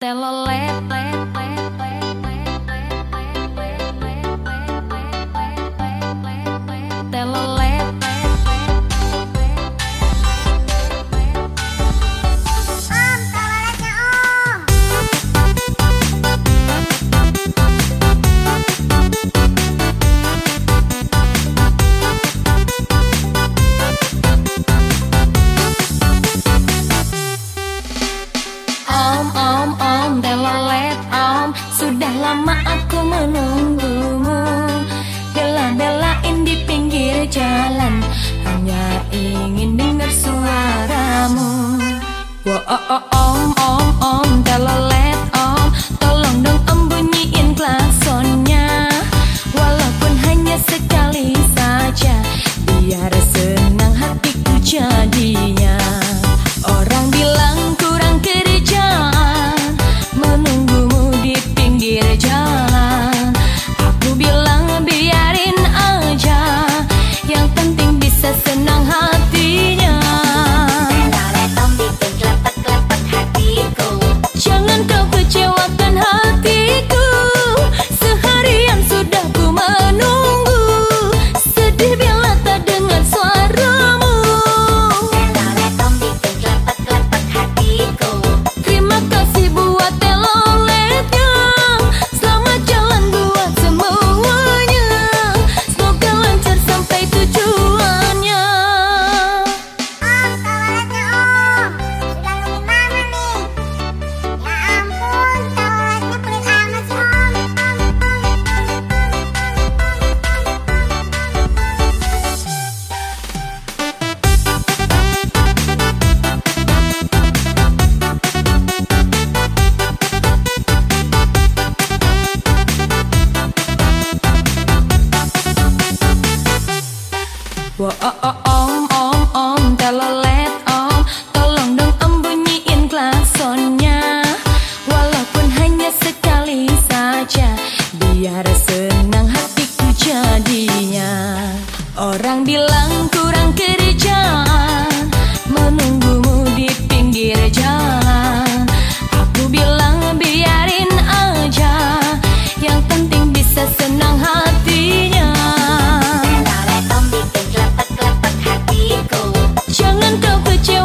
Tela lép lép lép lép om om om lelet om Sudah lama aku menunggumu. Bela-belain di pinggir jalan Hanya ingin dengar suaramu. Wo oh, oh, om om om telolet om Tolong dong om bunyiin klaksonnya. Walaupun hanya sekali saja Biar senang hatiku jadinya. Oh oh om om Tolong dong hanya sekali saja Biar senang hatiku jadinya. Orang bilang kurang kerjaan Menunggumu di pinggir jalan. Câu.